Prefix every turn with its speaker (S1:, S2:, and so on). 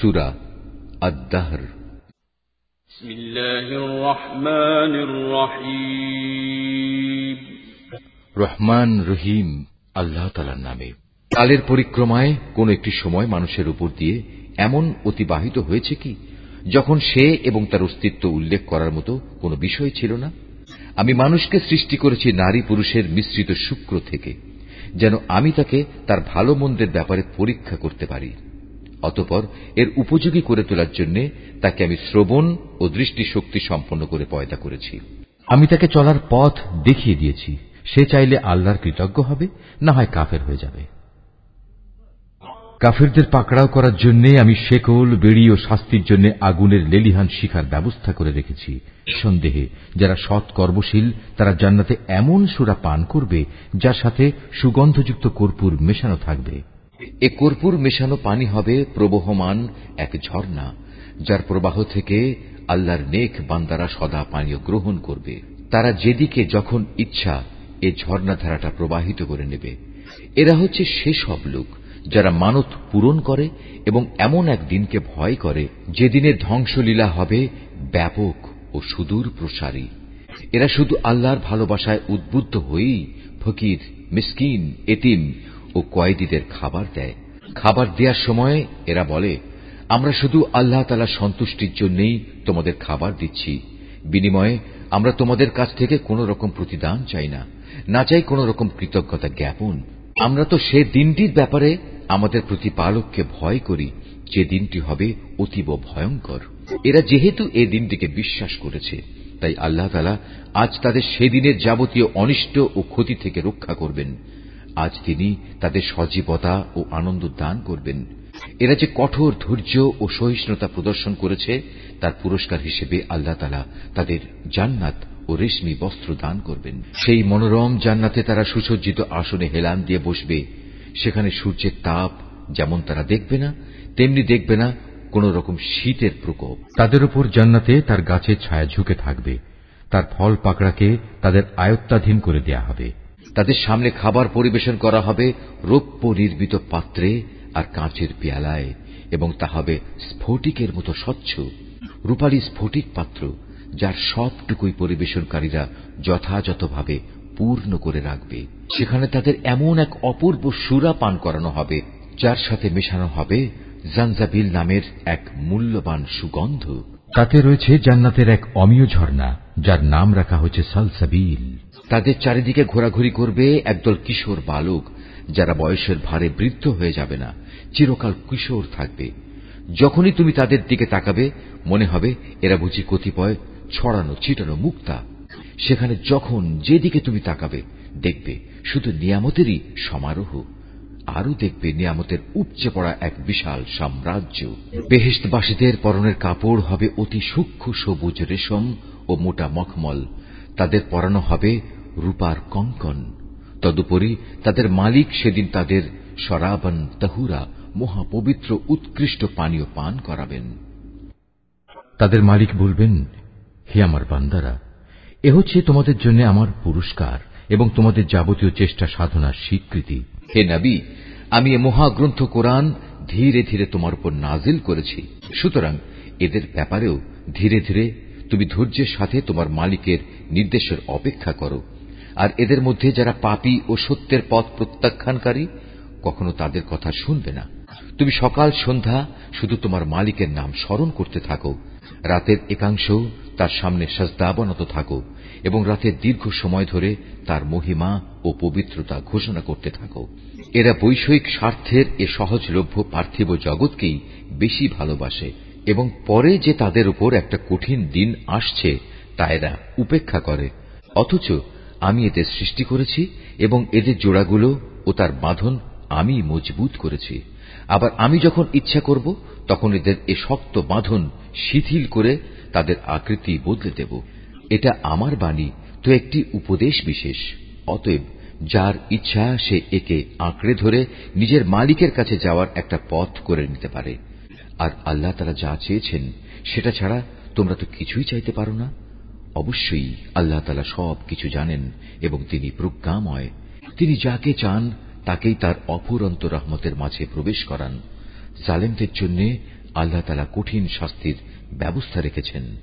S1: সুরা আদাহর রহমান রহিম। আল্লাহ তালার নামে। কালের পরিক্রমায় কোন একটি সময় মানুষের উপর দিয়ে এমন অতিবাহিত হয়েছে কি যখন সে এবং তার অস্তিত্ব উল্লেখ করার মতো কোনো বিষয় ছিল না? আমি মানুষকে সৃষ্টি করেছি নারী পুরুষের মিশ্রিত শুক্র থেকে যেন আমি তাকে তার ভালো মন্দের ব্যাপারে পরীক্ষা করতে পারি। অতপর এর উপযোগী করে তোলার জন্য তাকে আমি শ্রবণ ও দৃষ্টিশক্তি সম্পন্ন করে পয়দা করেছি।
S2: আমি তাকে চলার পথ দেখিয়ে দিয়েছি। সে চাইলে আল্লাহর কৃতজ্ঞ হবে, না হয় কাফের হয়ে যাবে। কাফেরদের পাকড়াও করার জন্য আমি শেকল, বেড়ি ও শাস্তির জন্য আগুনের লেলিহান শিখার ব্যবস্থা করে রেখেছি। সন্দেহে যারা সৎ কর্মশীল, তারা জান্নাতে এমন সুরা পান করবে, যার সাথে সুগন্ধযুক্ত কর্পূর মেশানো থাকবে।
S1: এ কর্পূর মেশানো পানি হবে প্রবহমান এক ঝর্ণা, যার প্রবাহ থেকে আল্লাহর নেক বান্দারা সদা পানীয় গ্রহণ করবে। তারা যেদিকে যখন ইচ্ছা এ ঝর্ণাধারাটা প্রবাহিত করে নেবে। এরা হচ্ছে সেসব লোক যারা মানত পূরণ করে এবং এমন এক দিনকে ভয় করে যেদিনে ধ্বংসলীলা হবে ব্যাপক ও সুদূর প্রসারী। এরা শুধু আল্লাহর ভালোবাসায় উদ্বুদ্ধ হয়েই ফকির, মিসকিন, এতিম ও কয়েদিদের খাবার দেয়। খাবার দেওয়ার সময় এরা বলে, আমরা শুধু আল্লাহ তালা সন্তুষ্টির জন্যই তোমাদের খাবার দিচ্ছি। বিনিময়ে আমরা তোমাদের কাছ থেকে কোন রকম প্রতিদান চাই না না চাই কোন রকম কৃতজ্ঞতা জ্ঞাপন। আমরা তো সে দিনটির ব্যাপারে আমাদের প্রতিপালককে ভয় করি, যে দিনটি হবে অতীব ভয়ঙ্কর। এরা যেহেতু এ দিনটিকে বিশ্বাস করেছে, তাই আল্লাহ তালা আজ তাদের সেদিনের যাবতীয় অনিষ্ট ও ক্ষতি থেকে রক্ষা করবেন। আজ তিনি তাদের সজীবতা ও আনন্দ দান করবেন। এরা যে কঠোর ধৈর্য ও সহিষ্ণুতা প্রদর্শন করেছে, তার পুরস্কার হিসেবে আল্লাহ তালা তাদের জান্নাত ও রেশমি বস্ত্র দান করবেন। সেই মনোরম জান্নাতে তারা সুসজ্জিত আসনে হেলান দিয়ে বসবে। সেখানে সূর্যের তাপ যেমন তারা দেখবে না, তেমনি দেখবে না কোন রকম শীতের প্রকোপ।
S2: তাদের উপর জান্নাতে তার গাছের ছায়া ঝুঁকে থাকবে। তার ফল পাকড়াকে তাদের আয়ত্তাধীন করে দেয়া হবে।
S1: তাদের সামনে খাবার পরিবেশন করা হবে রৌপ্য নির্মিত পাত্রে আর কাঁচের পেয়ালায়, এবং তা হবে স্ফটিকের মতো স্বচ্ছ। রূপালী স্ফটিক পাত্র, যার সবটুকুই পরিবেশনকারীরা যথাযথভাবে পূর্ণ করে রাখবে। সেখানে তাদের এমন এক অপূর্ব সুরা পান করানো হবে, যার সাথে মেশানো হবে জানজাবিল নামের এক মূল্যবান সুগন্ধ।
S2: তাতে রয়েছে জান্নাতের এক অমীয় ঝর্ণা, যার নাম রাখা হয়েছে সালসাবিল।
S1: তাদের চারিদিকে ঘোরাঘুরি করবে একদল কিশোর বালক, যারা বয়সের ভারে বৃদ্ধ হয়ে যাবে না, চিরকাল কিশোর থাকবে। যখনই তুমি তাদের দিকে তাকাবে, মনে হবে এরা বুঝি কতিপয় ছড়ানো, ছিটানো, মুক্তা। সেখানে যখন যেদিকে তুমি তাকাবে, দেখবে শুধু নিয়ামতেরই সমারোহ। আরও দেখবে নিয়ামতের উপচে পড়া এক বিশাল সাম্রাজ্য। বেহেস্তবাসীদের পরনের কাপড় হবে অতি সূক্ষ্ম সবুজ রেশম ও মোটা মখমল। তাদের পরানো হবে রূপার কঙ্কন। তদুপরি তাদের মালিক সেদিন তাদের সরাবান তাহুরা মহাপবিত্র উৎকৃষ্ট পানীয় পান করাবেন।
S2: তাদের মালিক বলবেন, হে আমার বান্দারা, এ হচ্ছে তোমাদের জন্য আমার পুরস্কার। এবং তোমাদের যাবতীয় চেষ্টা সাধনার স্বীকৃতি।
S1: হে নবী, আমি এ মহাগ্রন্থ কোরআন ধীরে ধীরে তোমার উপর নাজিল করেছি। সুতরাং এদের ব্যাপারেও ধীরে ধীরে তুমি ধৈর্যের সাথে তোমার মালিকের নির্দেশের অপেক্ষা করো। আর এদের মধ্যে যারা পাপী ও সত্যের পথ প্রত্যাখ্যানকারী, কখনো তাদের কথা শুনবে না। তুমি সকাল সন্ধ্যা শুধু তোমার মালিকের নাম স্মরণ করতে থাকো। রাতের একাংশ তার সামনে সাজদাবনত থাকো এবং রাতের দীর্ঘ সময় ধরে তার মহিমা ও পবিত্রতা ঘোষণা করতে থাকো এরা বৈষয়িক স্বার্থের এ সহজলভ্য পার্থিব জগৎকেই বেশি ভালোবাসে এবং পরে যে তাদের উপর একটা কঠিন দিন আসছে তা এরা উপেক্ষা করে। অথচ আমি এদের সৃষ্টি করেছি এবং এদের জোড়াগুলো ও তার বাঁধন আমি মজবুত করেছি। আবার আমি যখন ইচ্ছা করব, তখন এদের এ শক্ত বাঁধন শিথিল করে তাদের আকৃতি বদলে দেব। এটা আমার বাণী, তো একটি উপদেশ বিশেষ। অতএব, যার ইচ্ছা সে একে আঁকড়ে ধরে নিজের মালিকের কাছে যাওয়ার একটা পথ করে নিতে পারে। আর আল্লাহ তারা যা চেয়েছেন, সেটা ছাড়া তোমরা তো কিছুই চাইতে পারো না। অবশ্যই আল্লাহ তালা সব কিছু জানেন এবং তিনি প্রজ্ঞাময়। তিনি যাকে চান, তাকেই তার অফুরন্ত রহমতের মাঝে প্রবেশ করান। জালেমদের জন্য আল্লাহ তালা কঠিন শাস্তির ব্যবস্থা রেখেছেন।